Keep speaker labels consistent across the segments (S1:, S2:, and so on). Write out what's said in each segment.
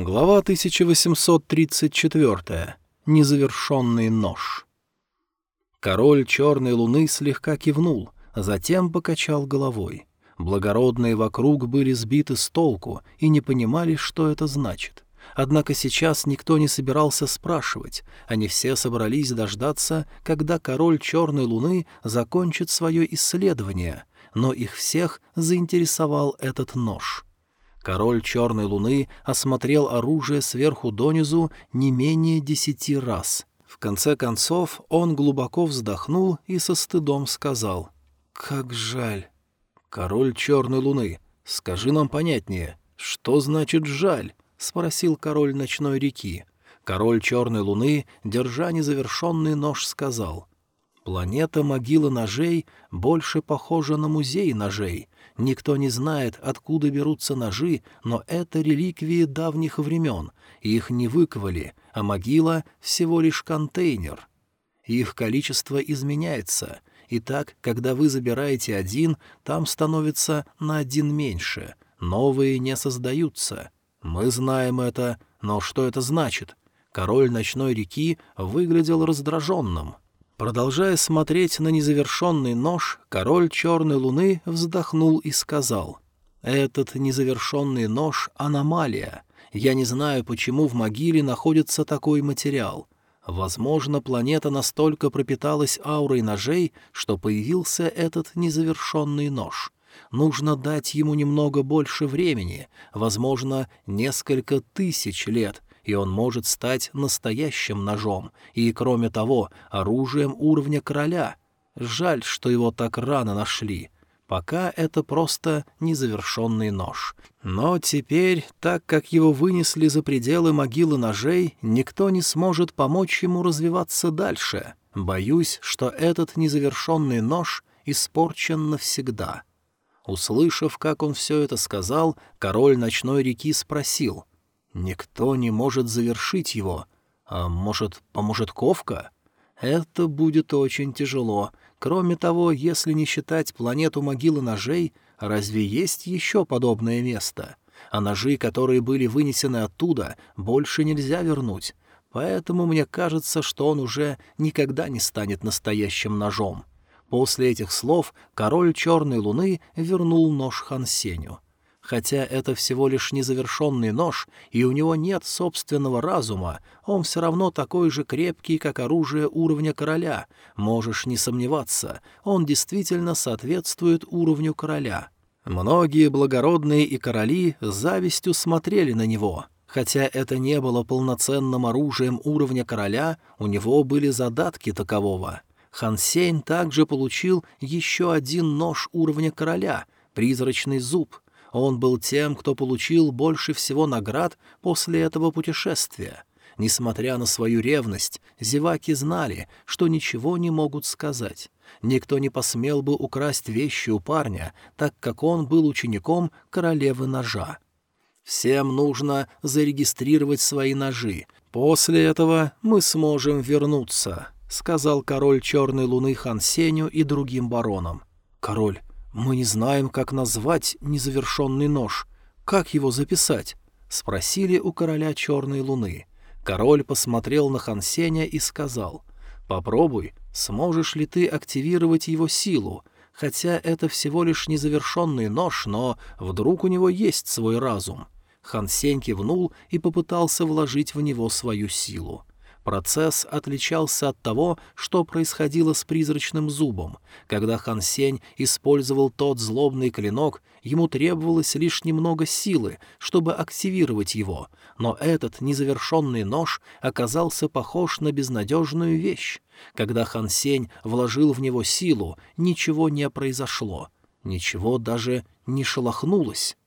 S1: Глава 1834. Незавершенный нож. Король Черной Луны слегка кивнул, затем покачал головой. Благородные вокруг были сбиты с толку и не понимали, что это значит. Однако сейчас никто не собирался спрашивать, они все собрались дождаться, когда король Черной Луны закончит свое исследование, но их всех заинтересовал этот нож — Король Черной Луны осмотрел оружие сверху донизу не менее десяти раз. В конце концов он глубоко вздохнул и со стыдом сказал «Как жаль». «Король Черной Луны, скажи нам понятнее, что значит «жаль»?» — спросил король Ночной реки. Король Черной Луны, держа незавершенный нож, сказал «Планета могила ножей больше похожа на музей ножей, Никто не знает, откуда берутся ножи, но это реликвии давних времен, их не выковали, а могила — всего лишь контейнер. Их количество изменяется, и так, когда вы забираете один, там становится на один меньше, новые не создаются. Мы знаем это, но что это значит? Король ночной реки выглядел раздраженным — Продолжая смотреть на незавершенный нож, король черной луны вздохнул и сказал, «Этот незавершенный нож — аномалия. Я не знаю, почему в могиле находится такой материал. Возможно, планета настолько пропиталась аурой ножей, что появился этот незавершенный нож. Нужно дать ему немного больше времени, возможно, несколько тысяч лет, и он может стать настоящим ножом, и, кроме того, оружием уровня короля. Жаль, что его так рано нашли. Пока это просто незавершенный нож. Но теперь, так как его вынесли за пределы могилы ножей, никто не сможет помочь ему развиваться дальше. Боюсь, что этот незавершенный нож испорчен навсегда. Услышав, как он все это сказал, король ночной реки спросил, Никто не может завершить его. А может, поможет Ковка? Это будет очень тяжело. Кроме того, если не считать планету могилы ножей, разве есть еще подобное место? А ножи, которые были вынесены оттуда, больше нельзя вернуть. Поэтому мне кажется, что он уже никогда не станет настоящим ножом. После этих слов король Черной Луны вернул нож Хансеню. Хотя это всего лишь незавершенный нож, и у него нет собственного разума, он все равно такой же крепкий, как оружие уровня короля. Можешь не сомневаться, он действительно соответствует уровню короля. Многие благородные и короли с завистью смотрели на него. Хотя это не было полноценным оружием уровня короля, у него были задатки такового. Хан Сень также получил еще один нож уровня короля — призрачный зуб — он был тем, кто получил больше всего наград после этого путешествия. Несмотря на свою ревность, зеваки знали, что ничего не могут сказать. Никто не посмел бы украсть вещи у парня, так как он был учеником королевы ножа. Всем нужно зарегистрировать свои ножи. После этого мы сможем вернуться, — сказал король Черной Луны Хан Сеню и другим баронам. Король, «Мы не знаем, как назвать незавершенный нож. Как его записать?» — спросили у короля Черной Луны. Король посмотрел на Хансеня и сказал, «Попробуй, сможешь ли ты активировать его силу, хотя это всего лишь незавершенный нож, но вдруг у него есть свой разум». Хансень кивнул и попытался вложить в него свою силу. Процесс отличался от того, что происходило с призрачным зубом. Когда Хан Сень использовал тот злобный клинок, ему требовалось лишь немного силы, чтобы активировать его, но этот незавершенный нож оказался похож на безнадежную вещь. Когда Хан Сень вложил в него силу, ничего не произошло. Ничего даже не шелохнулось.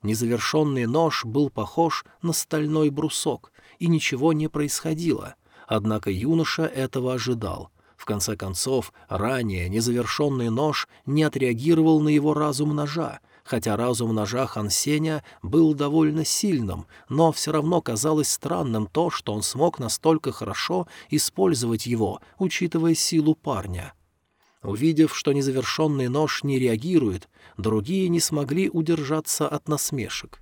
S1: Незавершенный нож был похож на стальной брусок, и ничего не происходило — Однако юноша этого ожидал. В конце концов, ранее незавершенный нож не отреагировал на его разум ножа, хотя разум ножа Хансеня был довольно сильным, но все равно казалось странным то, что он смог настолько хорошо использовать его, учитывая силу парня. Увидев, что незавершенный нож не реагирует, другие не смогли удержаться от насмешек.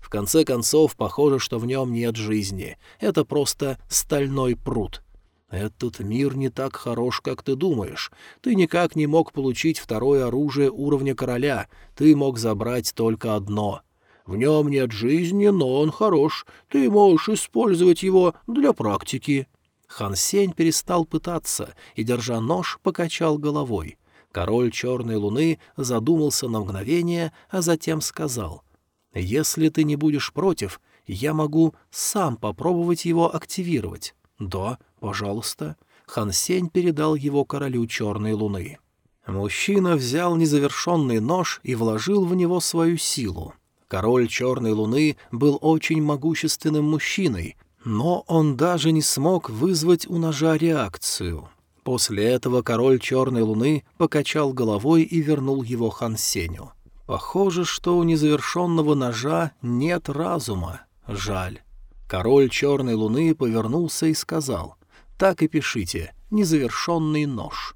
S1: В конце концов, похоже, что в нем нет жизни. Это просто стальной пруд. «Этот мир не так хорош, как ты думаешь. Ты никак не мог получить второе оружие уровня короля, ты мог забрать только одно. В нем нет жизни, но он хорош, ты можешь использовать его для практики». Хан Сень перестал пытаться и, держа нож, покачал головой. Король Черной Луны задумался на мгновение, а затем сказал, «Если ты не будешь против, я могу сам попробовать его активировать». «Да, пожалуйста». Хан Сень передал его королю Черной Луны. Мужчина взял незавершенный нож и вложил в него свою силу. Король Черной Луны был очень могущественным мужчиной, но он даже не смог вызвать у ножа реакцию. После этого король Черной Луны покачал головой и вернул его Хан Сеню. Похоже, что у незавершенного ножа нет разума. Жаль. Король Черной Луны повернулся и сказал, «Так и пишите, незавершенный нож».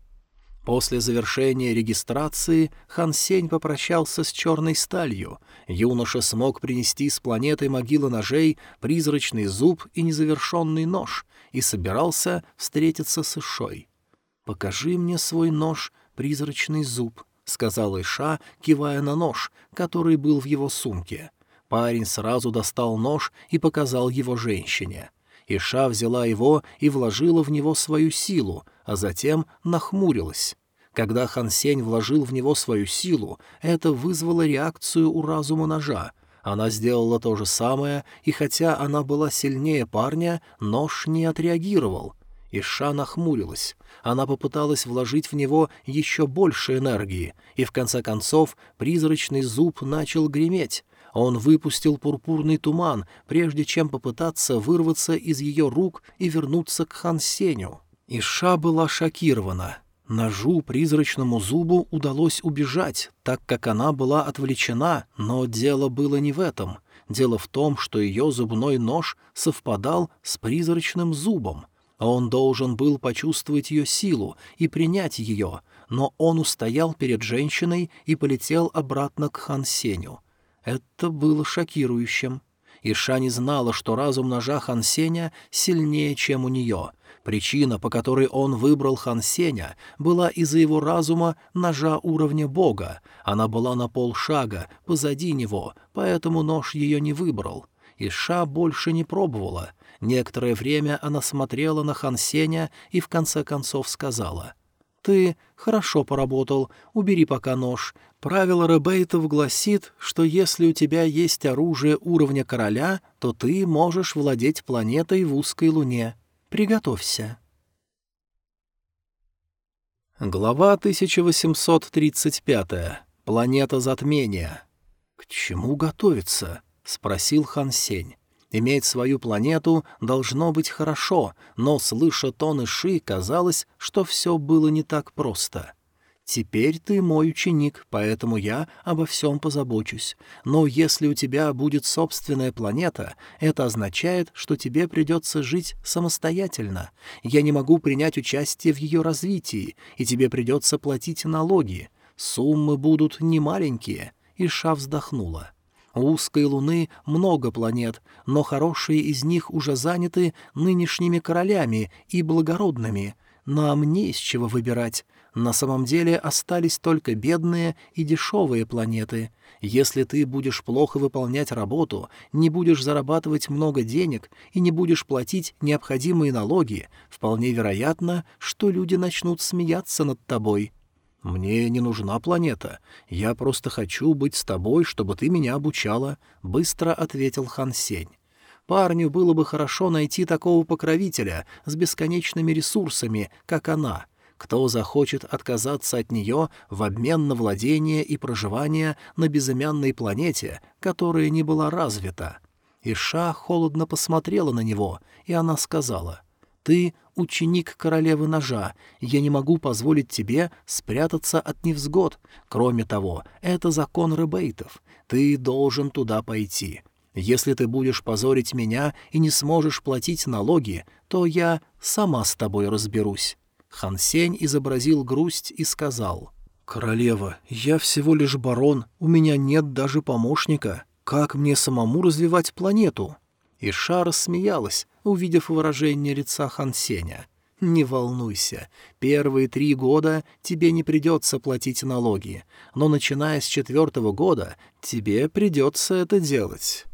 S1: После завершения регистрации Хан Сень попрощался с черной сталью. Юноша смог принести с планеты могилы ножей призрачный зуб и незавершенный нож и собирался встретиться с Ишой. «Покажи мне свой нож, призрачный зуб», — сказал Иша, кивая на нож, который был в его сумке. Парень сразу достал нож и показал его женщине. Иша взяла его и вложила в него свою силу, а затем нахмурилась. Когда Хан Сень вложил в него свою силу, это вызвало реакцию у разума ножа. Она сделала то же самое, и хотя она была сильнее парня, нож не отреагировал. Иша нахмурилась. Она попыталась вложить в него еще больше энергии, и в конце концов призрачный зуб начал греметь. Он выпустил пурпурный туман, прежде чем попытаться вырваться из ее рук и вернуться к Хан Сеню. Иша была шокирована. Ножу призрачному зубу удалось убежать, так как она была отвлечена, но дело было не в этом. Дело в том, что ее зубной нож совпадал с призрачным зубом. Он должен был почувствовать ее силу и принять ее, но он устоял перед женщиной и полетел обратно к Хан Сеню. Это было шокирующим. Иша не знала, что разум ножа Хан Сеня сильнее, чем у нее. Причина, по которой он выбрал Хан Сеня, была из-за его разума ножа уровня бога. Она была на полшага позади него, поэтому нож ее не выбрал. Иша больше не пробовала. Некоторое время она смотрела на Хан Сеня и в конце концов сказала — «Ты хорошо поработал, убери пока нож. Правило ребейтов гласит, что если у тебя есть оружие уровня короля, то ты можешь владеть планетой в узкой луне. Приготовься». Глава 1835. Планета затмения. «К чему готовиться?» — спросил Хан Сень. Иметь свою планету должно быть хорошо, но, слыша тон Иши, казалось, что все было не так просто. «Теперь ты мой ученик, поэтому я обо всем позабочусь. Но если у тебя будет собственная планета, это означает, что тебе придется жить самостоятельно. Я не могу принять участие в ее развитии, и тебе придется платить налоги. Суммы будут немаленькие». Иша вздохнула. У узкой луны много планет, но хорошие из них уже заняты нынешними королями и благородными. Нам не из чего выбирать. На самом деле остались только бедные и дешевые планеты. Если ты будешь плохо выполнять работу, не будешь зарабатывать много денег и не будешь платить необходимые налоги, вполне вероятно, что люди начнут смеяться над тобой. «Мне не нужна планета. Я просто хочу быть с тобой, чтобы ты меня обучала», — быстро ответил Хан Сень. «Парню было бы хорошо найти такого покровителя с бесконечными ресурсами, как она. Кто захочет отказаться от нее в обмен на владение и проживание на безымянной планете, которая не была развита?» Иша холодно посмотрела на него, и она сказала, «Ты ученик королевы ножа, я не могу позволить тебе спрятаться от невзгод. Кроме того, это закон ребейтов. Ты должен туда пойти. Если ты будешь позорить меня и не сможешь платить налоги, то я сама с тобой разберусь». Хан Сень изобразил грусть и сказал, «Королева, я всего лишь барон, у меня нет даже помощника. Как мне самому развивать планету?» Иша рассмеялась, увидев выражение лица Хан Сеня. «Не волнуйся, первые три года тебе не придется платить налоги, но начиная с четвертого года тебе придется это делать».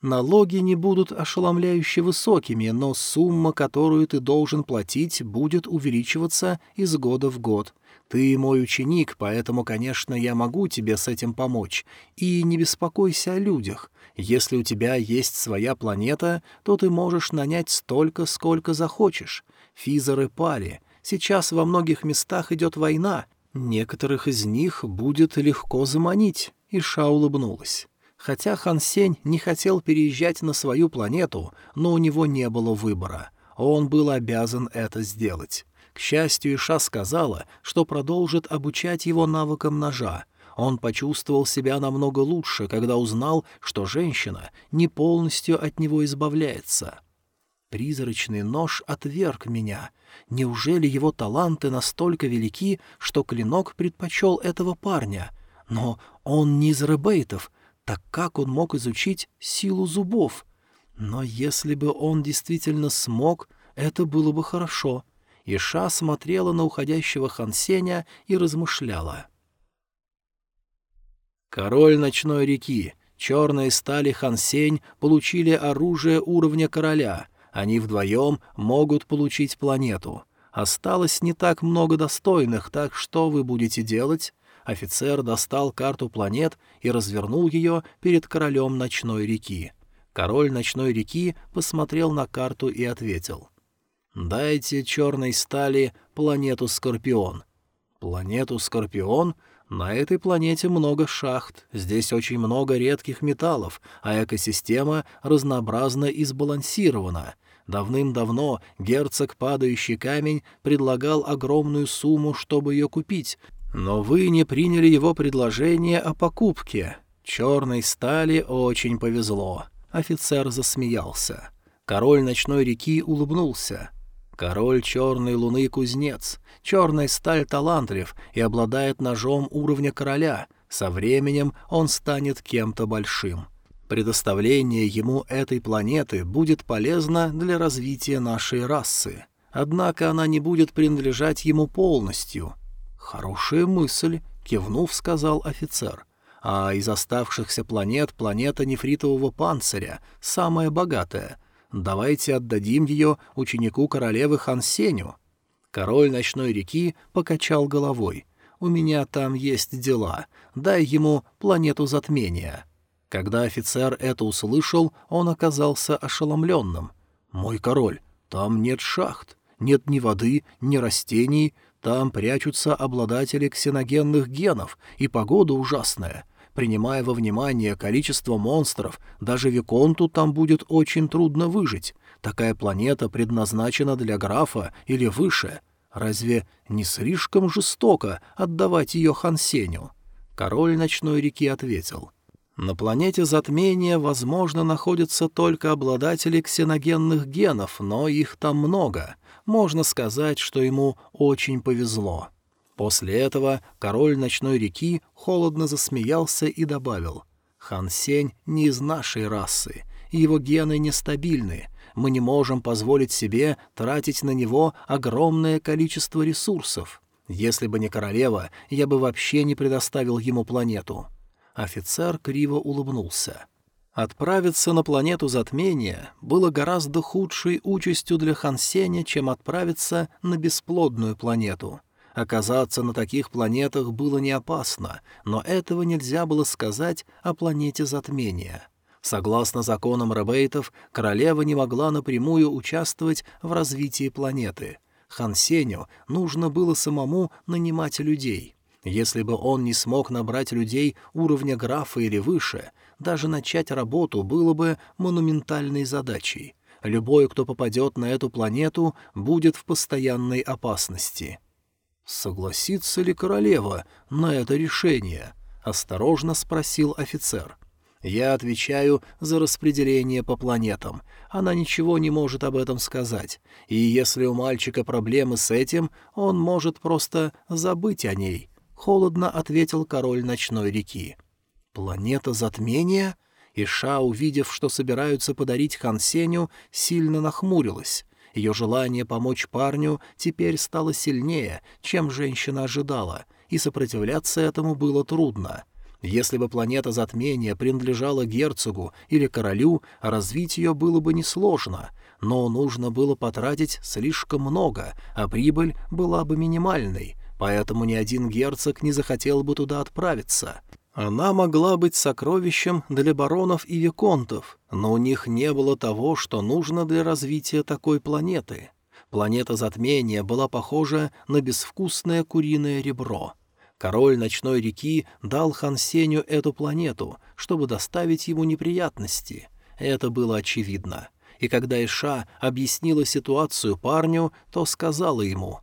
S1: Налоги не будут ошеломляюще высокими, но сумма, которую ты должен платить, будет увеличиваться из года в год. Ты мой ученик, поэтому, конечно, я могу тебе с этим помочь. И не беспокойся о людях. Если у тебя есть своя планета, то ты можешь нанять столько, сколько захочешь. Физеры пали. Сейчас во многих местах идет война. Некоторых из них будет легко заманить. Иша улыбнулась. Хотя Хан Сень не хотел переезжать на свою планету, но у него не было выбора. Он был обязан это сделать. К счастью, Иша сказала, что продолжит обучать его навыкам ножа. Он почувствовал себя намного лучше, когда узнал, что женщина не полностью от него избавляется. Призрачный нож отверг меня. Неужели его таланты настолько велики, что клинок предпочел этого парня? Но он не из ребейтов, так как он мог изучить силу зубов? Но если бы он действительно смог, это было бы хорошо. Иша смотрела на уходящего Хансеня и размышляла. Король ночной реки, черные стали Хансень получили оружие уровня короля. Они вдвоем могут получить планету. Осталось не так много достойных, так что вы будете делать? Офицер достал карту планет и развернул ее перед королем ночной реки. Король ночной реки посмотрел на карту и ответил. «Дайте черной стали планету Скорпион». «Планету Скорпион?» На этой планете много шахт, здесь очень много редких металлов, а экосистема разнообразна и сбалансирована. Давным-давно герцог Падающий Камень предлагал огромную сумму, чтобы ее купить, но вы не приняли его предложение о покупке. Черной стали очень повезло. Офицер засмеялся. Король ночной реки улыбнулся. Король черной луны кузнец. Черная сталь талантлив и обладает ножом уровня короля. Со временем он станет кем-то большим. Предоставление ему этой планеты будет полезно для развития нашей расы. Однако она не будет принадлежать ему полностью — «Хорошая мысль», — кивнув, сказал офицер. «А из оставшихся планет планета нефритового панциря, самая богатая. Давайте отдадим ее ученику королевы Хансеню». Король ночной реки покачал головой. «У меня там есть дела. Дай ему планету затмения». Когда офицер это услышал, он оказался ошеломленным. «Мой король, там нет шахт, нет ни воды, ни растений, там прячутся обладатели ксеногенных генов, и погода ужасная. Принимая во внимание количество монстров, даже Виконту там будет очень трудно выжить. Такая планета предназначена для графа или выше. Разве не слишком жестоко отдавать ее Хансеню? Король ночной реки ответил. На планете затмения, возможно, находятся только обладатели ксеногенных генов, но их там много — можно сказать, что ему очень повезло. После этого король ночной реки холодно засмеялся и добавил, «Хан Сень не из нашей расы, его гены нестабильны, мы не можем позволить себе тратить на него огромное количество ресурсов. Если бы не королева, я бы вообще не предоставил ему планету». Офицер криво улыбнулся. Отправиться на планету затмения было гораздо худшей участью для Хансеня, чем отправиться на бесплодную планету. Оказаться на таких планетах было не опасно, но этого нельзя было сказать о планете затмения. Согласно законам Ребейтов, королева не могла напрямую участвовать в развитии планеты. Хансеню нужно было самому нанимать людей. Если бы он не смог набрать людей уровня графа или выше — даже начать работу было бы монументальной задачей. Любой, кто попадет на эту планету, будет в постоянной опасности. «Согласится ли королева на это решение?» — осторожно спросил офицер. Я отвечаю за распределение по планетам. Она ничего не может об этом сказать. И если у мальчика проблемы с этим, он может просто забыть о ней. Холодно ответил король ночной реки. Планета затмения? Иша, увидев, что собираются подарить Хан Сеню, сильно нахмурилась. Ее желание помочь парню теперь стало сильнее, чем женщина ожидала, и сопротивляться этому было трудно. Если бы планета затмения принадлежала герцогу или королю, развить ее было бы несложно, но нужно было потратить слишком много, а прибыль была бы минимальной, поэтому ни один герцог не захотел бы туда отправиться. Она могла быть сокровищем для баронов и виконтов, но у них не было того, что нужно для развития такой планеты. Планета затмения была похожа на безвкусное куриное ребро. Король ночной реки дал Хан Сеню эту планету, чтобы доставить ему неприятности. Это было очевидно. И когда Иша объяснила ситуацию парню, то сказала ему,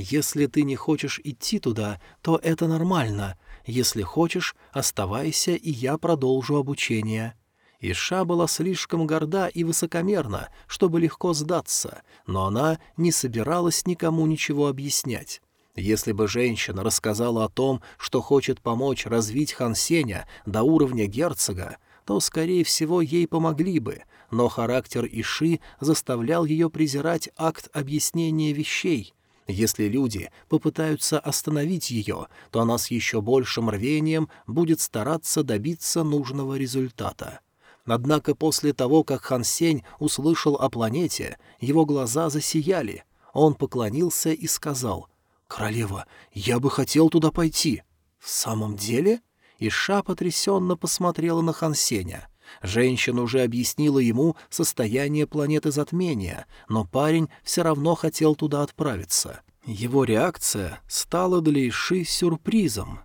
S1: «Если ты не хочешь идти туда, то это нормально. Если хочешь, оставайся, и я продолжу обучение». Иша была слишком горда и высокомерна, чтобы легко сдаться, но она не собиралась никому ничего объяснять. Если бы женщина рассказала о том, что хочет помочь развить Хан Сеня до уровня герцога, то, скорее всего, ей помогли бы, но характер Иши заставлял ее презирать акт объяснения вещей, если люди попытаются остановить ее, то она с еще большим рвением будет стараться добиться нужного результата. Однако после того, как Хан Сень услышал о планете, его глаза засияли. Он поклонился и сказал, «Королева, я бы хотел туда пойти». «В самом деле?» Иша потрясенно посмотрела на Хан Сеня. Женщина уже объяснила ему состояние планеты затмения, но парень все равно хотел туда отправиться. Его реакция стала для Иши сюрпризом.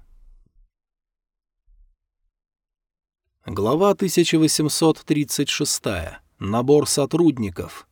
S1: Глава 1836. Набор сотрудников.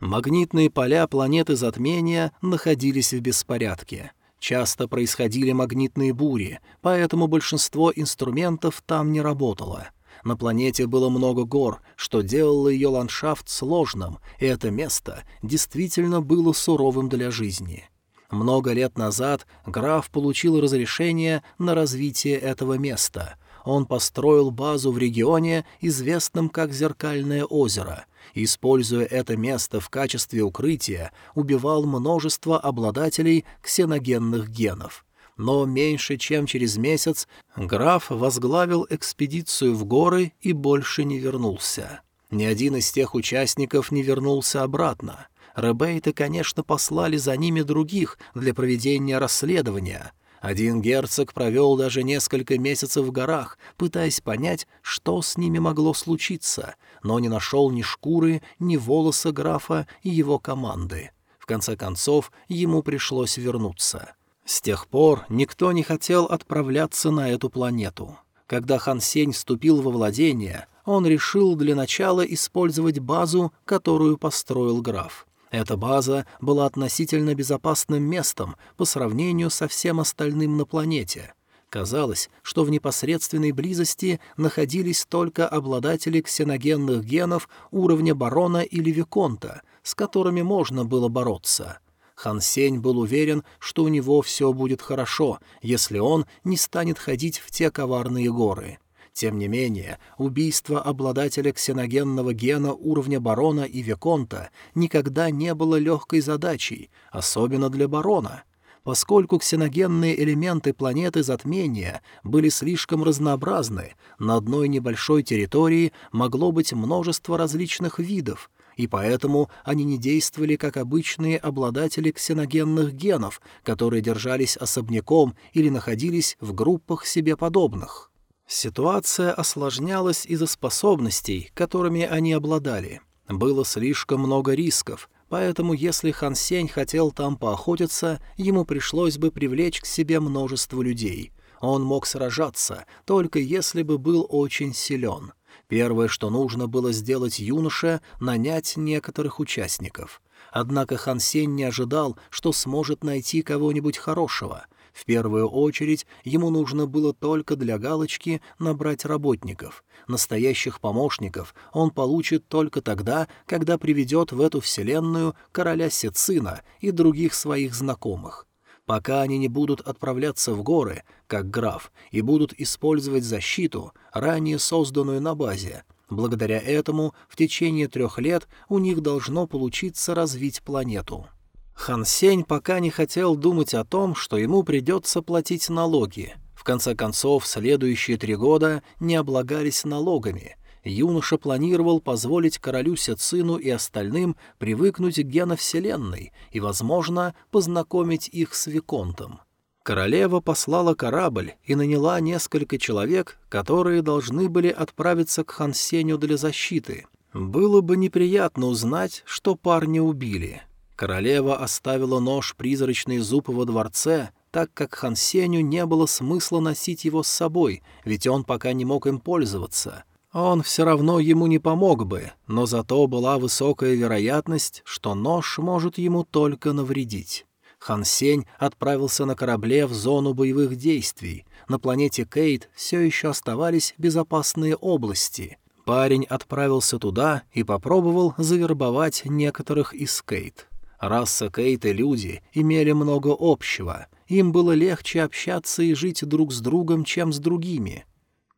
S1: Магнитные поля планеты затмения находились в беспорядке. Часто происходили магнитные бури, поэтому большинство инструментов там не работало. На планете было много гор, что делало ее ландшафт сложным, и это место действительно было суровым для жизни. Много лет назад граф получил разрешение на развитие этого места. Он построил базу в регионе, известном как Зеркальное озеро. Используя это место в качестве укрытия, убивал множество обладателей ксеногенных генов — но меньше чем через месяц граф возглавил экспедицию в горы и больше не вернулся. Ни один из тех участников не вернулся обратно. Ребейты, конечно, послали за ними других для проведения расследования. Один герцог провел даже несколько месяцев в горах, пытаясь понять, что с ними могло случиться, но не нашел ни шкуры, ни волоса графа и его команды. В конце концов, ему пришлось вернуться. С тех пор никто не хотел отправляться на эту планету. Когда Хан Сень вступил во владение, он решил для начала использовать базу, которую построил граф. Эта база была относительно безопасным местом по сравнению со всем остальным на планете. Казалось, что в непосредственной близости находились только обладатели ксеногенных генов уровня барона или виконта, с которыми можно было бороться — Хан Сень был уверен, что у него все будет хорошо, если он не станет ходить в те коварные горы. Тем не менее, убийство обладателя ксеногенного гена уровня барона и виконта никогда не было легкой задачей, особенно для барона. Поскольку ксеногенные элементы планеты затмения были слишком разнообразны, на одной небольшой территории могло быть множество различных видов, и поэтому они не действовали как обычные обладатели ксеногенных генов, которые держались особняком или находились в группах себе подобных. Ситуация осложнялась из-за способностей, которыми они обладали. Было слишком много рисков, поэтому если Хан Сень хотел там поохотиться, ему пришлось бы привлечь к себе множество людей. Он мог сражаться, только если бы был очень силен. Первое, что нужно было сделать юноше, нанять некоторых участников. Однако Хан Сень не ожидал, что сможет найти кого-нибудь хорошего. В первую очередь ему нужно было только для галочки набрать работников. Настоящих помощников он получит только тогда, когда приведет в эту вселенную короля Сецина и других своих знакомых. Пока они не будут отправляться в горы, как граф, и будут использовать защиту, ранее созданную на базе. Благодаря этому в течение трех лет у них должно получиться развить планету. Хан Сень пока не хотел думать о том, что ему придется платить налоги. В конце концов, следующие три года не облагались налогами, юноша планировал позволить королю Сецину и остальным привыкнуть к геновселенной и, возможно, познакомить их с Виконтом. Королева послала корабль и наняла несколько человек, которые должны были отправиться к Хансеню для защиты. Было бы неприятно узнать, что парня убили. Королева оставила нож призрачный зуб во дворце, так как Хансеню не было смысла носить его с собой, ведь он пока не мог им пользоваться. Он все равно ему не помог бы, но зато была высокая вероятность, что нож может ему только навредить. Хан Сень отправился на корабле в зону боевых действий. На планете Кейт все еще оставались безопасные области. Парень отправился туда и попробовал завербовать некоторых из Кейт. Раса Кейт и люди имели много общего. Им было легче общаться и жить друг с другом, чем с другими.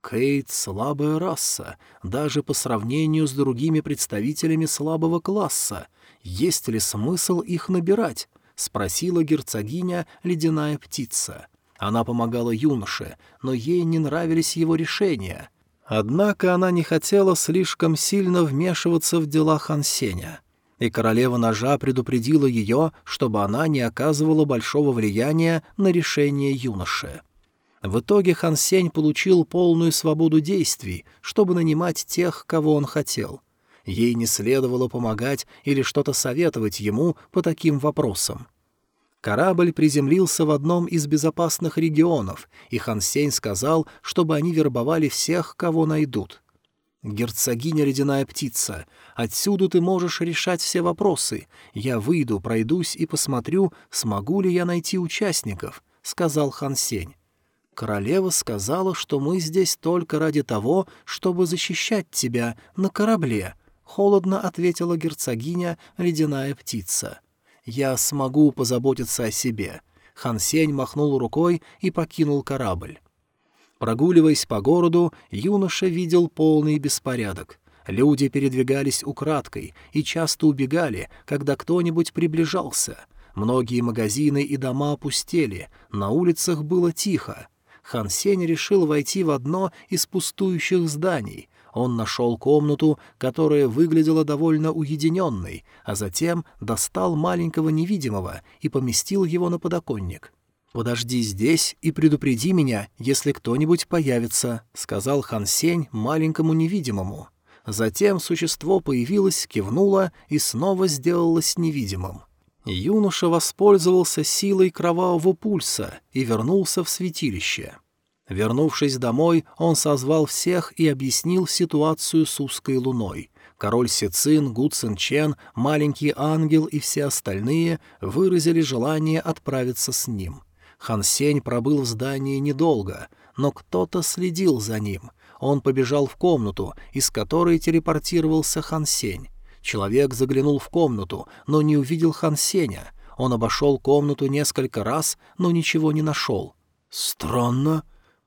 S1: Кейт — слабая раса, даже по сравнению с другими представителями слабого класса. Есть ли смысл их набирать? — спросила герцогиня ледяная птица. Она помогала юноше, но ей не нравились его решения. Однако она не хотела слишком сильно вмешиваться в дела Хансеня. И королева ножа предупредила ее, чтобы она не оказывала большого влияния на решение юноши. В итоге Хан Сень получил полную свободу действий, чтобы нанимать тех, кого он хотел. Ей не следовало помогать или что-то советовать ему по таким вопросам. Корабль приземлился в одном из безопасных регионов, и Хан Сень сказал, чтобы они вербовали всех, кого найдут. «Герцогиня ледяная птица, отсюда ты можешь решать все вопросы. Я выйду, пройдусь и посмотрю, смогу ли я найти участников», — сказал Хан Сень. Королева сказала, что мы здесь только ради того, чтобы защищать тебя на корабле, — холодно ответила герцогиня ледяная птица. Я смогу позаботиться о себе. Хан Сень махнул рукой и покинул корабль. Прогуливаясь по городу, юноша видел полный беспорядок. Люди передвигались украдкой и часто убегали, когда кто-нибудь приближался. Многие магазины и дома опустели, на улицах было тихо. Хан Сень решил войти в одно из пустующих зданий. Он нашел комнату, которая выглядела довольно уединенной, а затем достал маленького невидимого и поместил его на подоконник. «Подожди здесь и предупреди меня, если кто-нибудь появится», — сказал Хан Сень маленькому невидимому. Затем существо появилось, кивнуло и снова сделалось невидимым. Юноша воспользовался силой кровавого пульса и вернулся в святилище. Вернувшись домой, он созвал всех и объяснил ситуацию с узкой луной. Король Сицин, Гу Цин Чен, Маленький Ангел и все остальные выразили желание отправиться с ним. Хан Сень пробыл в здании недолго, но кто-то следил за ним. Он побежал в комнату, из которой телепортировался Хан Сень. Человек заглянул в комнату, но не увидел Хан Сеня. Он обошел комнату несколько раз, но ничего не нашел. «Странно.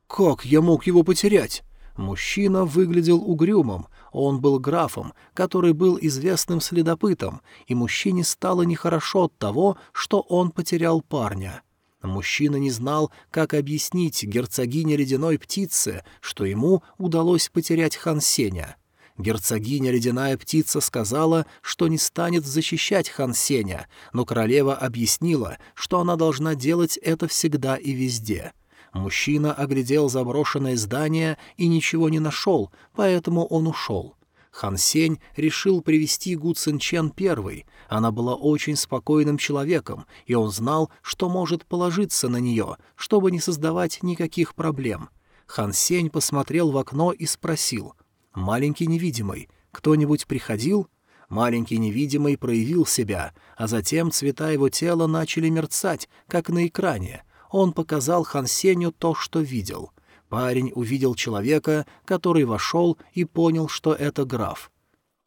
S1: Как я мог его потерять?» Мужчина выглядел угрюмым. Он был графом, который был известным следопытом, и мужчине стало нехорошо от того, что он потерял парня. Мужчина не знал, как объяснить герцогине ледяной птице, что ему удалось потерять Хан Сеня. Герцогиня Ледяная Птица сказала, что не станет защищать Хан Сеня, но королева объяснила, что она должна делать это всегда и везде. Мужчина оглядел заброшенное здание и ничего не нашел, поэтому он ушел. Хан Сень решил привести Гу Цин Чен первой. Она была очень спокойным человеком, и он знал, что может положиться на нее, чтобы не создавать никаких проблем. Хан Сень посмотрел в окно и спросил, Маленький невидимый. Кто-нибудь приходил? Маленький невидимый проявил себя, а затем цвета его тела начали мерцать, как на экране. он показал Хан Сеню то, что видел. Парень увидел человека, который вошел и понял, что это граф.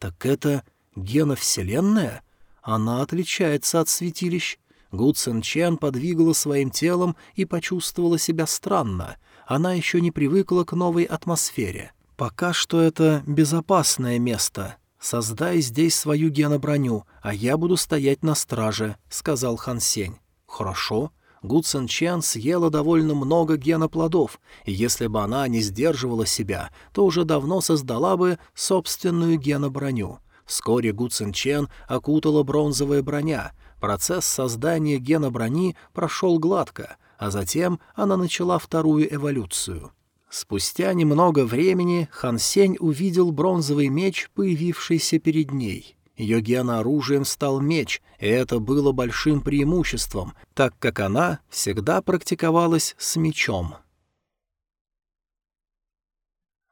S1: «Так это геновселенная? Она отличается от святилищ». Гу Цин Чен подвигала своим телом и почувствовала себя странно. Она еще не привыкла к новой атмосфере. «Пока что это безопасное место. Создай здесь свою геноброню, а я буду стоять на страже», — сказал Хан Сень. «Хорошо». Гу Цин Чен съела довольно много геноплодов, и если бы она не сдерживала себя, то уже давно создала бы собственную геноброню. Вскоре Гу Цин Чен окутала бронзовая броня. Процесс создания геноброни прошел гладко, а затем она начала вторую эволюцию. Спустя немного времени Хан Сень увидел бронзовый меч, появившийся перед ней. Ее генооружием стал меч, и это было большим преимуществом, так как она всегда практиковалась с мечом.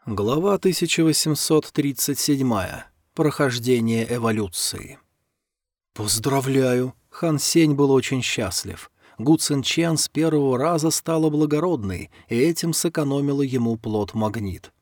S1: Глава 1837. Прохождение эволюции. «Поздравляю!» Хан Сень был очень счастлив. Гу Цин Чен с первого раза стала благородной, и этим сэкономила ему плод-магнит.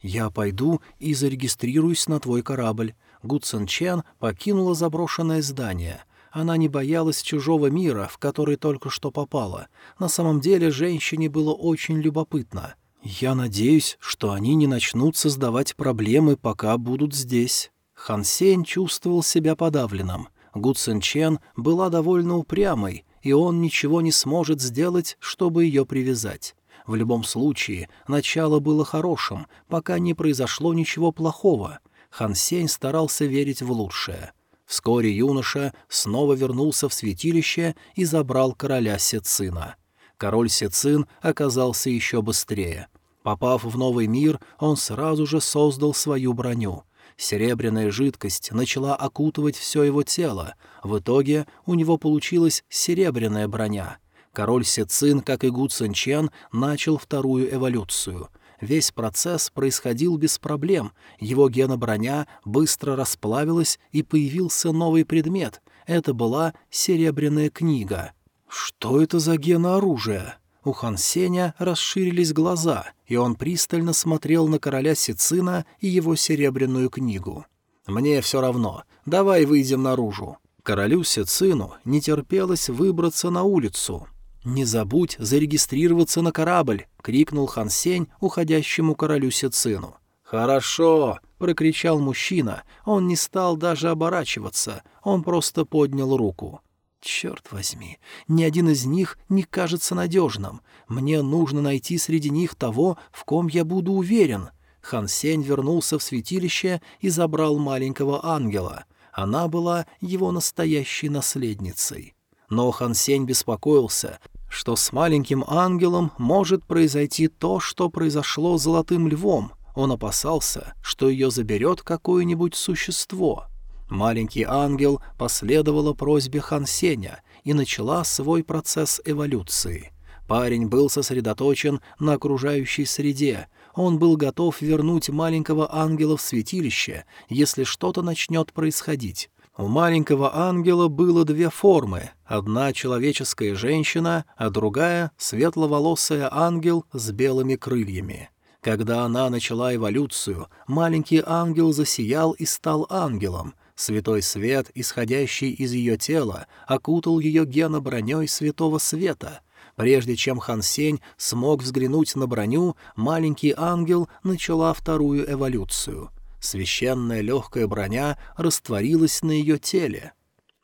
S1: «Я пойду и зарегистрируюсь на твой корабль». Гу Цин Чен покинула заброшенное здание. Она не боялась чужого мира, в который только что попала. На самом деле женщине было очень любопытно. «Я надеюсь, что они не начнут создавать проблемы, пока будут здесь». Хан Сень чувствовал себя подавленным. Гу Цин Чен была довольно упрямой, и он ничего не сможет сделать, чтобы ее привязать. В любом случае, начало было хорошим, пока не произошло ничего плохого. Хан Сень старался верить в лучшее. Вскоре юноша снова вернулся в святилище и забрал короля Сецина. Король Сецин оказался еще быстрее. Попав в новый мир, он сразу же создал свою броню. Серебряная жидкость начала окутывать все его тело. В итоге у него получилась серебряная броня. Король Сецин, как и Гу Цинчен, начал вторую эволюцию. Весь процесс происходил без проблем. Его геноброня быстро расплавилась, и появился новый предмет. Это была серебряная книга. «Что это за генооружие?» У Хан Сеня расширились глаза, и он пристально смотрел на короля Сицина и его серебряную книгу. «Мне все равно. Давай выйдем наружу». Королю Сицину не терпелось выбраться на улицу. «Не забудь зарегистрироваться на корабль!» — крикнул Хан Сень уходящему королю Сицину. «Хорошо!» — прокричал мужчина. Он не стал даже оборачиваться, он просто поднял руку. Черт возьми, ни один из них не кажется надежным. Мне нужно найти среди них того, в ком я буду уверен. Хан Сень вернулся в святилище и забрал маленького ангела. Она была его настоящей наследницей. Но Хан Сень беспокоился, что с маленьким ангелом может произойти то, что произошло с золотым львом. Он опасался, что ее заберет какое-нибудь существо — Маленький ангел последовала просьбе Хан Сеня и начала свой процесс эволюции. Парень был сосредоточен на окружающей среде, он был готов вернуть маленького ангела в святилище, если что-то начнет происходить. У маленького ангела было две формы. Одна — человеческая женщина, а другая — светловолосая ангел с белыми крыльями. Когда она начала эволюцию, маленький ангел засиял и стал ангелом, Святой свет, исходящий из ее тела, окутал ее гена броней святого света. Прежде чем Хан Сень смог взглянуть на броню, маленький ангел начала вторую эволюцию. Священная легкая броня растворилась на ее теле.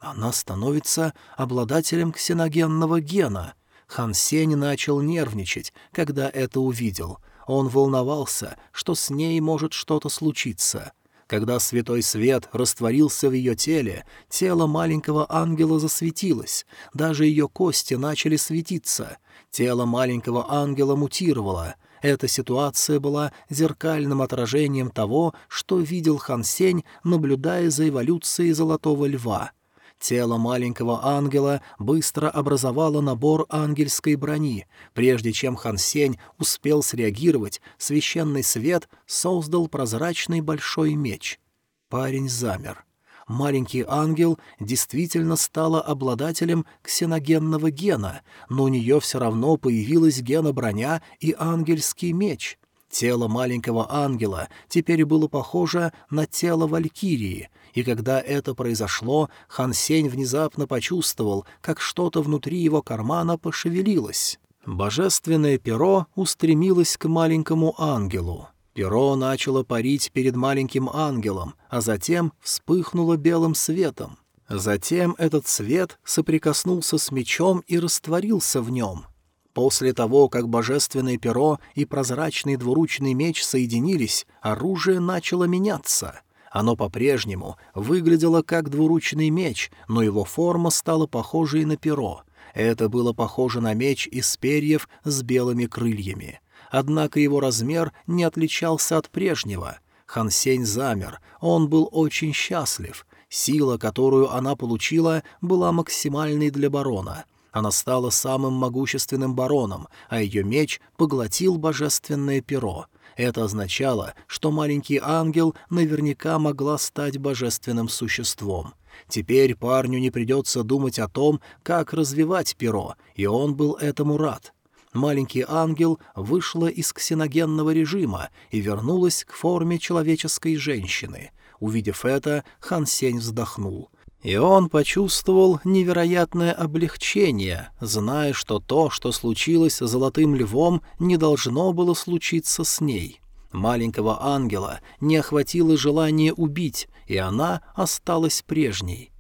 S1: Она становится обладателем ксеногенного гена. Хан Сень начал нервничать, когда это увидел. Он волновался, что с ней может что-то случиться — когда святой свет растворился в ее теле, тело маленького ангела засветилось, даже ее кости начали светиться. Тело маленького ангела мутировало. Эта ситуация была зеркальным отражением того, что видел Хан Сень, наблюдая за эволюцией золотого льва — Тело маленького ангела быстро образовало набор ангельской брони. Прежде чем Хан Сень успел среагировать, священный свет создал прозрачный большой меч. Парень замер. Маленький ангел действительно стала обладателем ксеногенного гена, но у нее все равно появилась гена-броня и ангельский меч. Тело маленького ангела теперь было похоже на тело валькирии, и когда это произошло, Хан Сень внезапно почувствовал, как что-то внутри его кармана пошевелилось. Божественное перо устремилось к маленькому ангелу. Перо начало парить перед маленьким ангелом, а затем вспыхнуло белым светом. Затем этот свет соприкоснулся с мечом и растворился в нем. После того, как божественное перо и прозрачный двуручный меч соединились, оружие начало меняться. Оно по-прежнему выглядело как двуручный меч, но его форма стала похожей на перо. Это было похоже на меч из перьев с белыми крыльями однако его размер не отличался от прежнего. Хансень замер, он был очень счастлив. Сила, которую она получила, была максимальной для барона. Она стала самым могущественным бароном, а ее меч поглотил божественное перо. Это означало, что маленький ангел наверняка могла стать божественным существом. Теперь парню не придется думать о том, как развивать перо, и он был этому рад маленький ангел вышла из ксеногенного режима и вернулась к форме человеческой женщины. Увидев это, Хан Сень вздохнул. И он почувствовал невероятное облегчение, зная, что то, что случилось с Золотым Львом, не должно было случиться с ней. Маленького ангела не охватило желание убить, и она осталась прежней.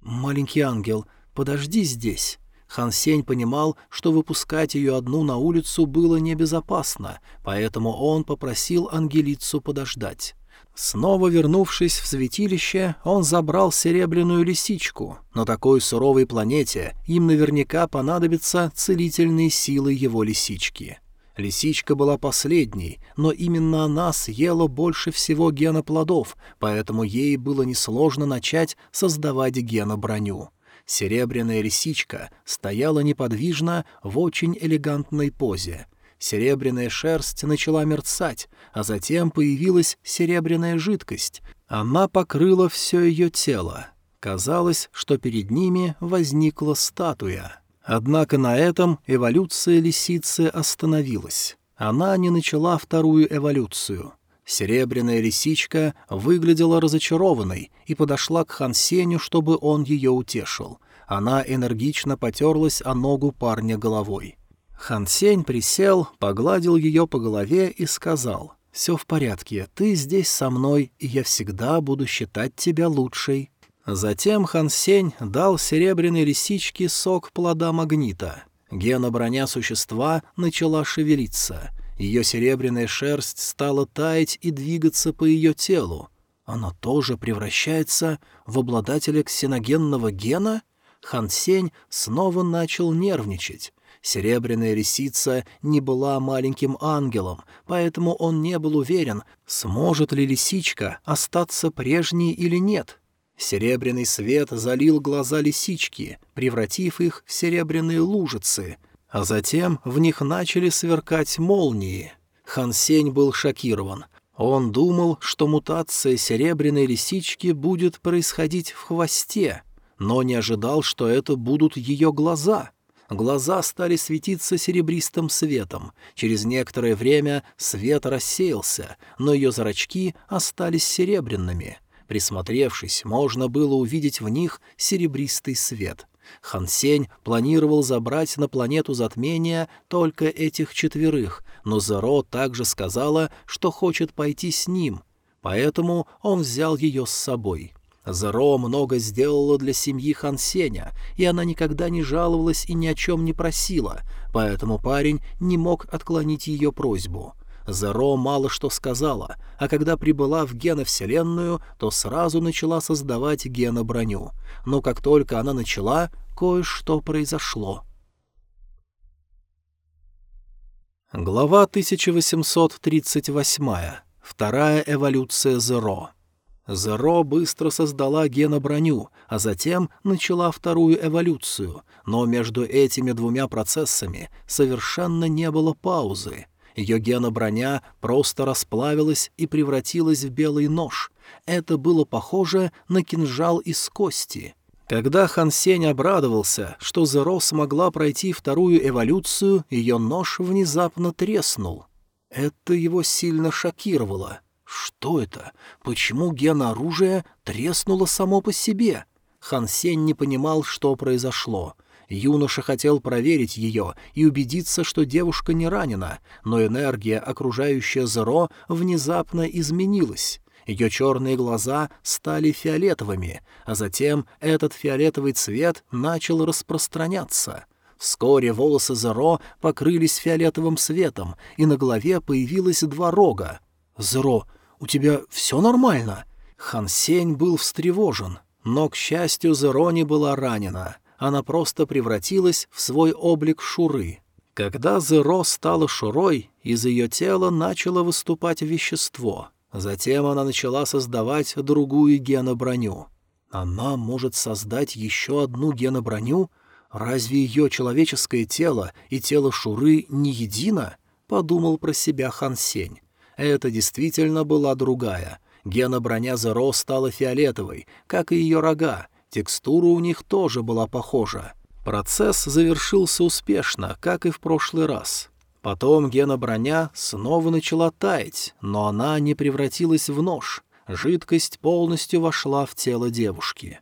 S1: «Маленький ангел, подожди здесь». Хан Сень понимал, что выпускать ее одну на улицу было небезопасно, поэтому он попросил Ангелицу подождать. Снова вернувшись в святилище, он забрал серебряную лисичку. На такой суровой планете им наверняка понадобятся целительные силы его лисички. Лисичка была последней, но именно она съела больше всего геноплодов, поэтому ей было несложно начать создавать геноброню. Серебряная лисичка стояла неподвижно в очень элегантной позе. Серебряная шерсть начала мерцать, а затем появилась серебряная жидкость. Она покрыла все ее тело. Казалось, что перед ними возникла статуя. Однако на этом эволюция лисицы остановилась. Она не начала вторую эволюцию — Серебряная лисичка выглядела разочарованной и подошла к Хансеню, чтобы он ее утешил. Она энергично потерлась о ногу парня головой. Хансень присел, погладил ее по голове и сказал, «Все в порядке, ты здесь со мной, и я всегда буду считать тебя лучшей». Затем Хансень дал серебряной лисичке сок плода магнита. Гена броня существа начала шевелиться — ее серебряная шерсть стала таять и двигаться по ее телу. Она тоже превращается в обладателя ксеногенного гена? Хан Сень снова начал нервничать. Серебряная лисица не была маленьким ангелом, поэтому он не был уверен, сможет ли лисичка остаться прежней или нет. Серебряный свет залил глаза лисички, превратив их в серебряные лужицы — а затем в них начали сверкать молнии. Хан Сень был шокирован. Он думал, что мутация серебряной лисички будет происходить в хвосте, но не ожидал, что это будут ее глаза. Глаза стали светиться серебристым светом. Через некоторое время свет рассеялся, но ее зрачки остались серебряными. Присмотревшись, можно было увидеть в них серебристый свет — Хан Сень планировал забрать на планету затмения только этих четверых, но Зеро также сказала, что хочет пойти с ним, поэтому он взял ее с собой. Зеро много сделала для семьи Хан Сеня, и она никогда не жаловалась и ни о чем не просила, поэтому парень не мог отклонить ее просьбу. Зеро мало что сказала, а когда прибыла в геновселенную, то сразу начала создавать геноброню. Но как только она начала, кое-что произошло. Глава 1838. Вторая эволюция Зеро. Зеро быстро создала геноброню, а затем начала вторую эволюцию, но между этими двумя процессами совершенно не было паузы. Ее гена-броня просто расплавилась и превратилась в белый нож. Это было похоже на кинжал из кости. Когда Хан Сень обрадовался, что Зеро смогла пройти вторую эволюцию, ее нож внезапно треснул. Это его сильно шокировало. Что это? Почему ген оружия треснуло само по себе? Хан Сень не понимал, что произошло. Юноша хотел проверить ее и убедиться, что девушка не ранена, но энергия, окружающая Зеро, внезапно изменилась. Ее черные глаза стали фиолетовыми, а затем этот фиолетовый цвет начал распространяться. Вскоре волосы Зеро покрылись фиолетовым светом, и на голове появилось два рога. «Зеро, у тебя все нормально?» Хан Сень был встревожен, но, к счастью, Зеро не была ранена. Она просто превратилась в свой облик Шуры. Когда Зеро стала Шурой, из ее тела начало выступать вещество — Затем она начала создавать другую геноброню. Она может создать еще одну геноброню? Разве ее человеческое тело и тело Шуры не едино? Подумал про себя Хан Сень. Это действительно была другая. Геноброня Зеро стала фиолетовой, как и ее рога. Текстура у них тоже была похожа. Процесс завершился успешно, как и в прошлый раз. Потом гена-броня снова начала таять, но она не превратилась в нож. Жидкость полностью вошла в тело девушки.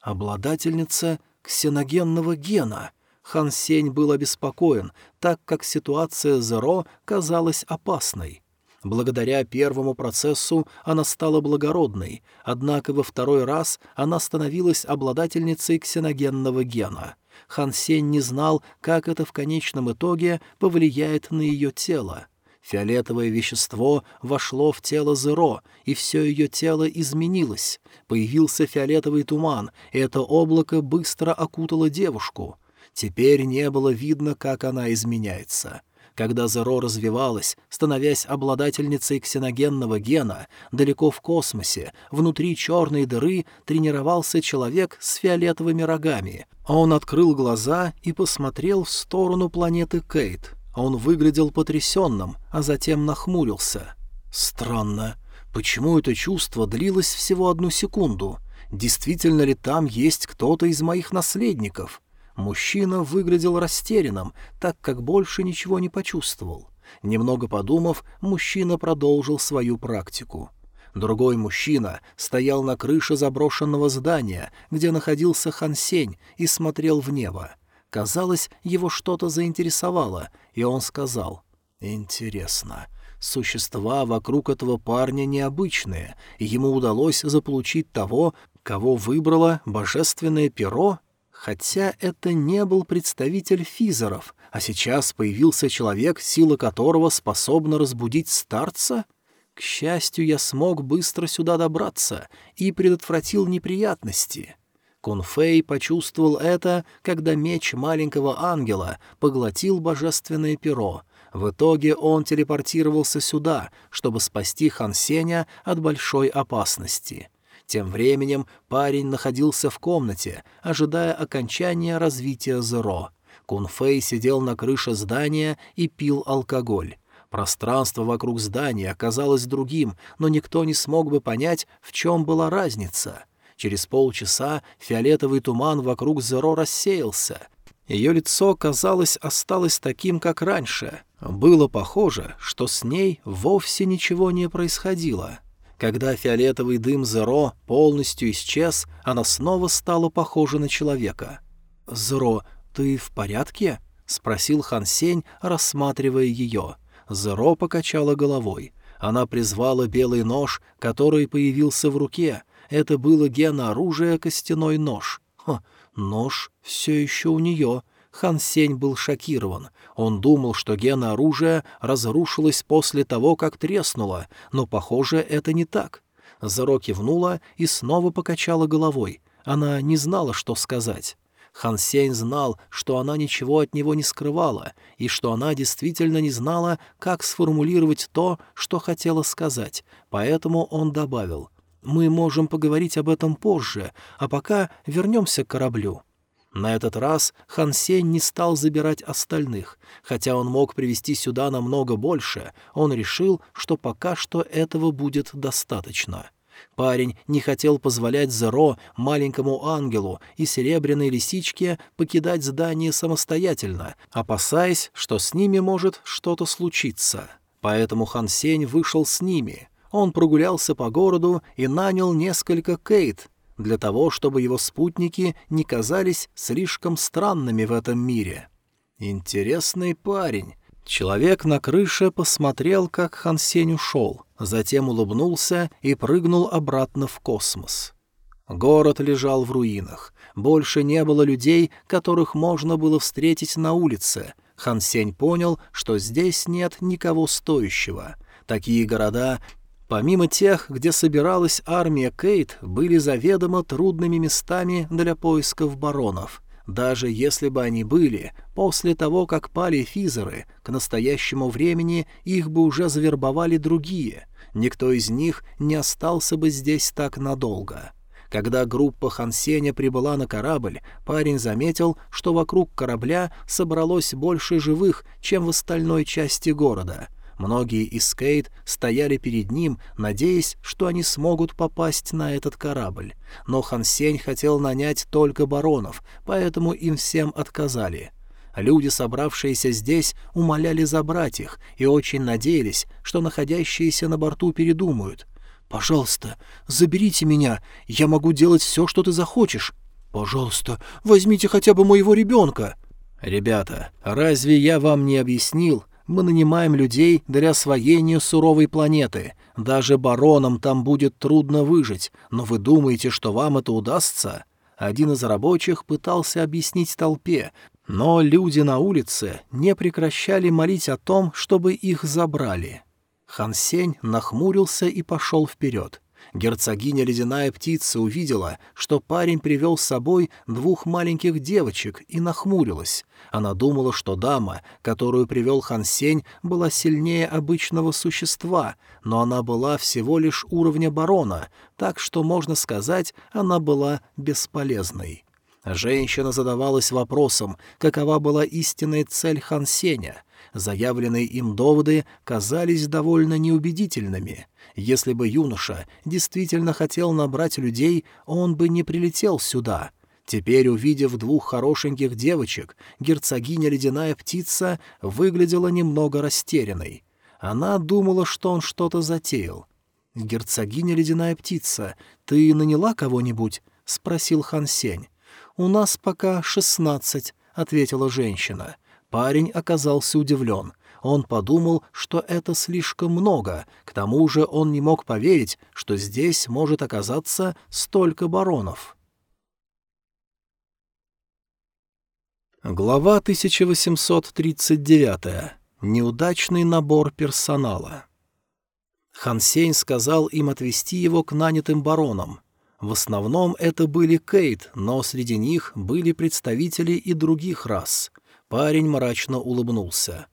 S1: Обладательница ксеногенного гена. Хан Сень был обеспокоен, так как ситуация Зеро казалась опасной. Благодаря первому процессу она стала благородной, однако во второй раз она становилась обладательницей ксеногенного гена. Хан Сень не знал, как это в конечном итоге повлияет на ее тело. Фиолетовое вещество вошло в тело Зеро, и все ее тело изменилось. Появился фиолетовый туман, и это облако быстро окутало девушку. Теперь не было видно, как она изменяется. Когда Зеро развивалась, становясь обладательницей ксеногенного гена, далеко в космосе, внутри черной дыры тренировался человек с фиолетовыми рогами. Он открыл глаза и посмотрел в сторону планеты Кейт. Он выглядел потрясенным, а затем нахмурился. «Странно. Почему это чувство длилось всего одну секунду? Действительно ли там есть кто-то из моих наследников?» Мужчина выглядел растерянным, так как больше ничего не почувствовал. Немного подумав, мужчина продолжил свою практику. Другой мужчина стоял на крыше заброшенного здания, где находился Хансень, и смотрел в небо. Казалось, его что-то заинтересовало, и он сказал «Интересно». Существа вокруг этого парня необычные, и ему удалось заполучить того, кого выбрало божественное перо Хотя это не был представитель физеров, а сейчас появился человек, сила которого способна разбудить старца? К счастью, я смог быстро сюда добраться и предотвратил неприятности. Кунфэй почувствовал это, когда меч маленького ангела поглотил божественное перо. В итоге он телепортировался сюда, чтобы спасти Хан Сеня от большой опасности. Тем временем парень находился в комнате, ожидая окончания развития Зеро. Кунфэй сидел на крыше здания и пил алкоголь. Пространство вокруг здания оказалось другим, но никто не смог бы понять, в чем была разница. Через полчаса фиолетовый туман вокруг Зеро рассеялся. Ее лицо, казалось, осталось таким, как раньше. Было похоже, что с ней вовсе ничего не происходило. Когда фиолетовый дым Зеро полностью исчез, она снова стала похожа на человека. «Зеро, ты в порядке?» — спросил Хан Сень, рассматривая ее. Зеро покачала головой. Она призвала белый нож, который появился в руке. Это было генооружие костяной нож. Ха, нож все еще у нее. Хан Сень был шокирован. Он думал, что гена оружия разрушилась после того, как треснула, но, похоже, это не так. Заро кивнула и снова покачала головой. Она не знала, что сказать. Хан Сень знал, что она ничего от него не скрывала, и что она действительно не знала, как сформулировать то, что хотела сказать, поэтому он добавил, «Мы можем поговорить об этом позже, а пока вернемся к кораблю». На этот раз Хан Сень не стал забирать остальных. Хотя он мог привести сюда намного больше, он решил, что пока что этого будет достаточно. Парень не хотел позволять Зеро, маленькому ангелу и серебряной лисичке покидать здание самостоятельно, опасаясь, что с ними может что-то случиться. Поэтому Хан Сень вышел с ними. Он прогулялся по городу и нанял несколько кейт, для того, чтобы его спутники не казались слишком странными в этом мире. Интересный парень. Человек на крыше посмотрел, как Хан Сень ушел, затем улыбнулся и прыгнул обратно в космос. Город лежал в руинах. Больше не было людей, которых можно было встретить на улице. Хан Сень понял, что здесь нет никого стоящего. Такие города Помимо тех, где собиралась армия Кейт, были заведомо трудными местами для поисков баронов. Даже если бы они были, после того, как пали физеры, к настоящему времени их бы уже завербовали другие. Никто из них не остался бы здесь так надолго. Когда группа Хансеня прибыла на корабль, парень заметил, что вокруг корабля собралось больше живых, чем в остальной части города — Многие из скейт стояли перед ним, надеясь, что они смогут попасть на этот корабль. Но Хан Сень хотел нанять только баронов, поэтому им всем отказали. Люди, собравшиеся здесь, умоляли забрать их и очень надеялись, что находящиеся на борту передумают. «Пожалуйста, заберите меня, я могу делать все, что ты захочешь. Пожалуйста, возьмите хотя бы моего ребенка». «Ребята, разве я вам не объяснил, мы нанимаем людей для освоения суровой планеты. Даже баронам там будет трудно выжить, но вы думаете, что вам это удастся?» Один из рабочих пытался объяснить толпе, но люди на улице не прекращали молить о том, чтобы их забрали. Хан Сень нахмурился и пошел вперед. Герцогиня Ледяная Птица увидела, что парень привел с собой двух маленьких девочек и нахмурилась. Она думала, что дама, которую привел Хан Сень, была сильнее обычного существа, но она была всего лишь уровня барона, так что, можно сказать, она была бесполезной. Женщина задавалась вопросом, какова была истинная цель Хан Сеня. Заявленные им доводы казались довольно неубедительными. Если бы юноша действительно хотел набрать людей, он бы не прилетел сюда. Теперь, увидев двух хорошеньких девочек, герцогиня Ледяная Птица выглядела немного растерянной. Она думала, что он что-то затеял. «Герцогиня Ледяная Птица, ты наняла кого-нибудь?» — спросил Хан Сень. «У нас пока шестнадцать», — ответила женщина. Парень оказался удивлен. Он подумал, что это слишком много, к тому же он не мог поверить, что здесь может оказаться столько баронов. Глава 1839. Неудачный набор персонала. Хансейн сказал им отвезти его к нанятым баронам. В основном это были Кейт, но среди них были представители и других рас. Парень мрачно улыбнулся.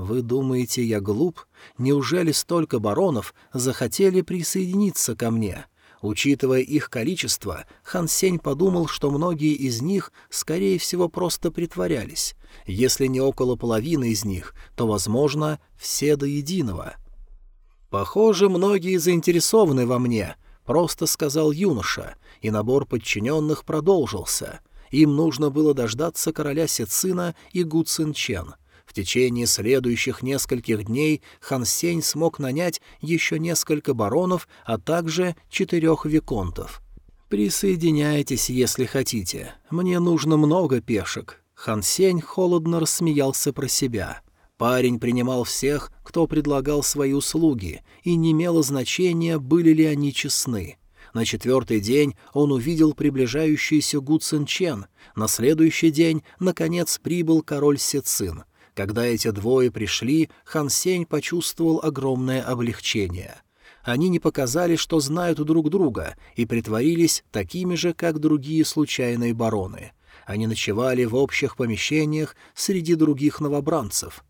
S1: «Вы думаете, я глуп? Неужели столько баронов захотели присоединиться ко мне?» Учитывая их количество, Хан Сень подумал, что многие из них, скорее всего, просто притворялись. Если не около половины из них, то, возможно, все до единого. «Похоже, многие заинтересованы во мне», — просто сказал юноша, и набор подчиненных продолжился. Им нужно было дождаться короля Сицина и Гу Цин Чен. В течение следующих нескольких дней Хан Сень смог нанять еще несколько баронов, а также четырех виконтов. «Присоединяйтесь, если хотите. Мне нужно много пешек». Хан Сень холодно рассмеялся про себя. Парень принимал всех, кто предлагал свои услуги, и не имело значения, были ли они честны. На четвертый день он увидел приближающийся Гу Цин Чен. На следующий день, наконец, прибыл король Сецин. Когда эти двое пришли, Хан Сень почувствовал огромное облегчение. Они не показали, что знают друг друга, и притворились такими же, как другие случайные бароны. Они ночевали в общих помещениях среди других новобранцев.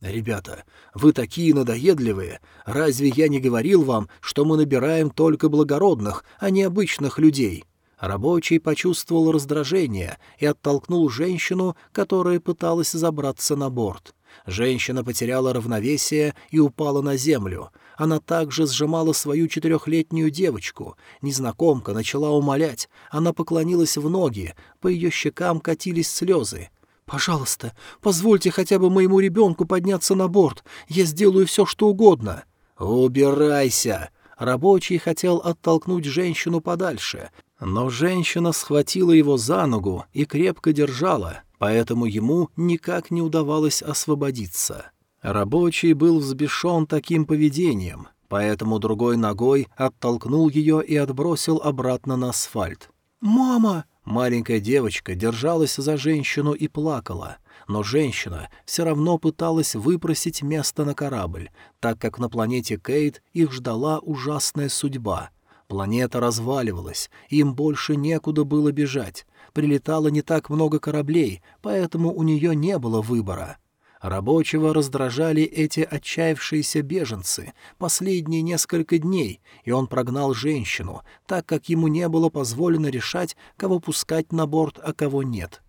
S1: «Ребята, вы такие надоедливые. Разве я не говорил вам, что мы набираем только благородных, а не обычных людей?» Рабочий почувствовал раздражение и оттолкнул женщину, которая пыталась забраться на борт. Женщина потеряла равновесие и упала на землю. Она также сжимала свою четырехлетнюю девочку. Незнакомка начала умолять. Она поклонилась в ноги. По ее щекам катились слезы. «Пожалуйста, позвольте хотя бы моему ребенку подняться на борт. Я сделаю все, что угодно». «Убирайся!» Рабочий хотел оттолкнуть женщину подальше, но женщина схватила его за ногу и крепко держала, поэтому ему никак не удавалось освободиться. Рабочий был взбешен таким поведением, поэтому другой ногой оттолкнул ее и отбросил обратно на асфальт. «Мама!» Маленькая девочка держалась за женщину и плакала, но женщина все равно пыталась выпросить место на корабль, так как на планете Кейт их ждала ужасная судьба. Планета разваливалась, им больше некуда было бежать. Прилетало не так много кораблей, поэтому у нее не было выбора. Рабочего раздражали эти отчаявшиеся беженцы последние несколько дней, и он прогнал женщину, так как ему не было позволено решать, кого пускать на борт, а кого нет.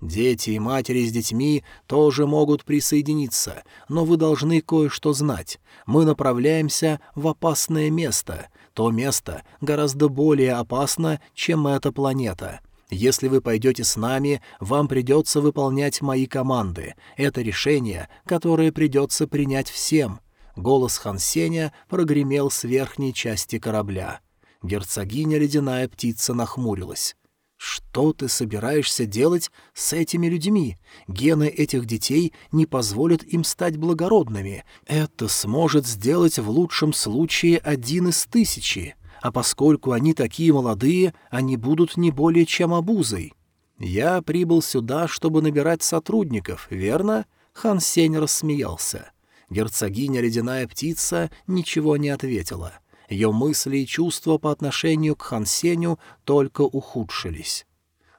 S1: Дети и матери с детьми тоже могут присоединиться, но вы должны кое-что знать. Мы направляемся в опасное место. То место гораздо более опасно, чем эта планета. Если вы пойдете с нами, вам придется выполнять мои команды. Это решение, которое придется принять всем». Голос Хансеня прогремел с верхней части корабля. Герцогиня Ледяная Птица нахмурилась. «Что ты собираешься делать с этими людьми? Гены этих детей не позволят им стать благородными. Это сможет сделать в лучшем случае один из тысячи а поскольку они такие молодые, они будут не более чем обузой. Я прибыл сюда, чтобы набирать сотрудников, верно?» Хан Сень рассмеялся. Герцогиня Ледяная Птица ничего не ответила. Ее мысли и чувства по отношению к Хан Сеню только ухудшились.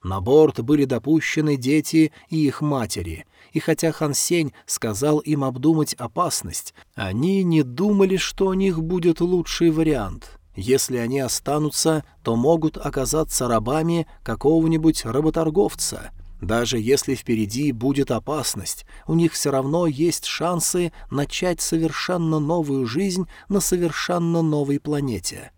S1: На борт были допущены дети и их матери, и хотя Хан Сень сказал им обдумать опасность, они не думали, что у них будет лучший вариант — если они останутся, то могут оказаться рабами какого-нибудь работорговца. Даже если впереди будет опасность, у них все равно есть шансы начать совершенно новую жизнь на совершенно новой планете.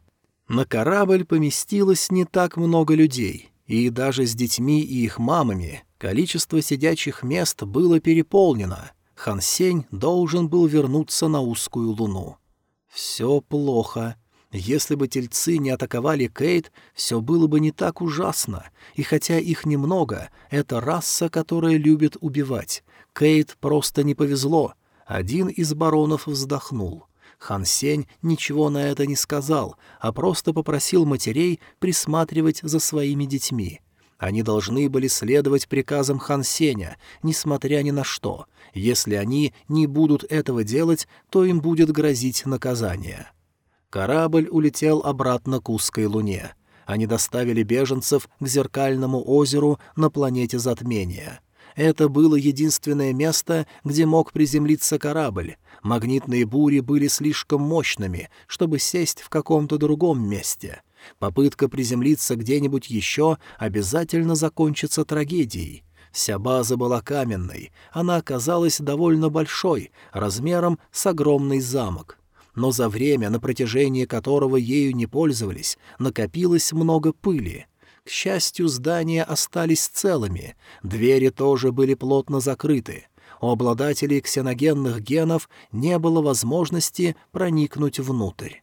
S1: На корабль поместилось не так много людей, и даже с детьми и их мамами количество сидячих мест было переполнено. Хансень должен был вернуться на узкую луну. Все плохо. Если бы тельцы не атаковали Кейт, все было бы не так ужасно, и хотя их немного, это раса, которая любит убивать. Кейт просто не повезло. Один из баронов вздохнул. Хан Сень ничего на это не сказал, а просто попросил матерей присматривать за своими детьми. Они должны были следовать приказам Хан Сеня, несмотря ни на что. Если они не будут этого делать, то им будет грозить наказание. Корабль улетел обратно к узкой луне. Они доставили беженцев к зеркальному озеру на планете затмения. Это было единственное место, где мог приземлиться корабль. Магнитные бури были слишком мощными, чтобы сесть в каком-то другом месте. Попытка приземлиться где-нибудь еще обязательно закончится трагедией. Вся база была каменной, она оказалась довольно большой, размером с огромный замок но за время, на протяжении которого ею не пользовались, накопилось много пыли. К счастью, здания остались целыми, двери тоже были плотно закрыты. У обладателей ксеногенных генов не было возможности проникнуть внутрь.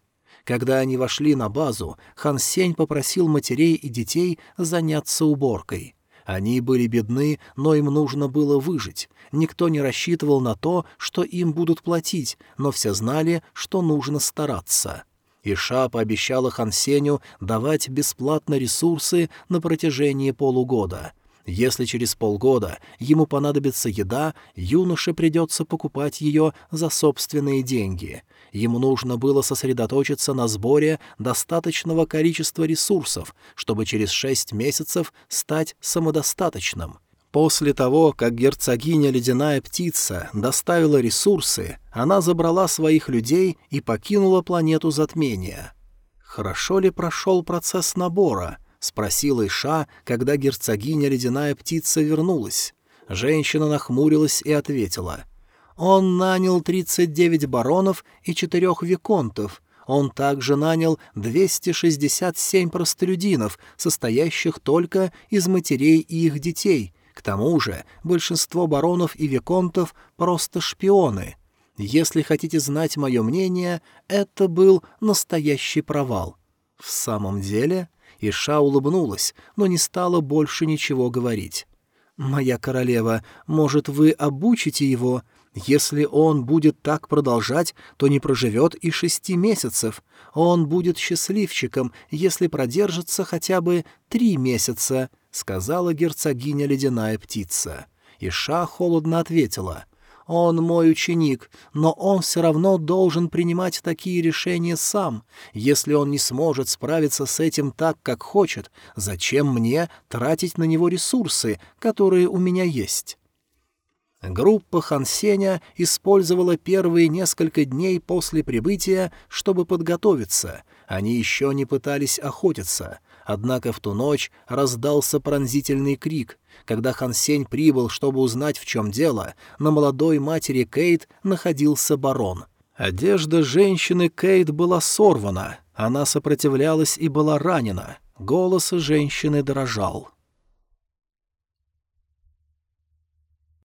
S1: Когда они вошли на базу, Хан Сень попросил матерей и детей заняться уборкой — они были бедны, но им нужно было выжить. Никто не рассчитывал на то, что им будут платить, но все знали, что нужно стараться. Иша пообещала Хансеню давать бесплатно ресурсы на протяжении полугода. Если через полгода ему понадобится еда, юноше придется покупать ее за собственные деньги. Ему нужно было сосредоточиться на сборе достаточного количества ресурсов, чтобы через шесть месяцев стать самодостаточным. После того, как герцогиня Ледяная Птица доставила ресурсы, она забрала своих людей и покинула планету затмения. Хорошо ли прошел процесс набора? — спросила Иша, когда герцогиня ледяная птица вернулась. Женщина нахмурилась и ответила. «Он нанял тридцать девять баронов и четырех виконтов. Он также нанял двести шестьдесят семь простолюдинов, состоящих только из матерей и их детей. К тому же большинство баронов и виконтов просто шпионы. Если хотите знать мое мнение, это был настоящий провал». «В самом деле?» Иша улыбнулась, но не стала больше ничего говорить. «Моя королева, может, вы обучите его? Если он будет так продолжать, то не проживет и шести месяцев. Он будет счастливчиком, если продержится хотя бы три месяца», — сказала герцогиня ледяная птица. Иша холодно ответила. Он мой ученик, но он все равно должен принимать такие решения сам. Если он не сможет справиться с этим так, как хочет, зачем мне тратить на него ресурсы, которые у меня есть?» Группа Хансеня использовала первые несколько дней после прибытия, чтобы подготовиться. Они еще не пытались охотиться. Однако в ту ночь раздался пронзительный крик. Когда Хан Сень прибыл, чтобы узнать, в чем дело, на молодой матери Кейт находился барон. Одежда женщины Кейт была сорвана, она сопротивлялась и была ранена. Голос женщины дрожал.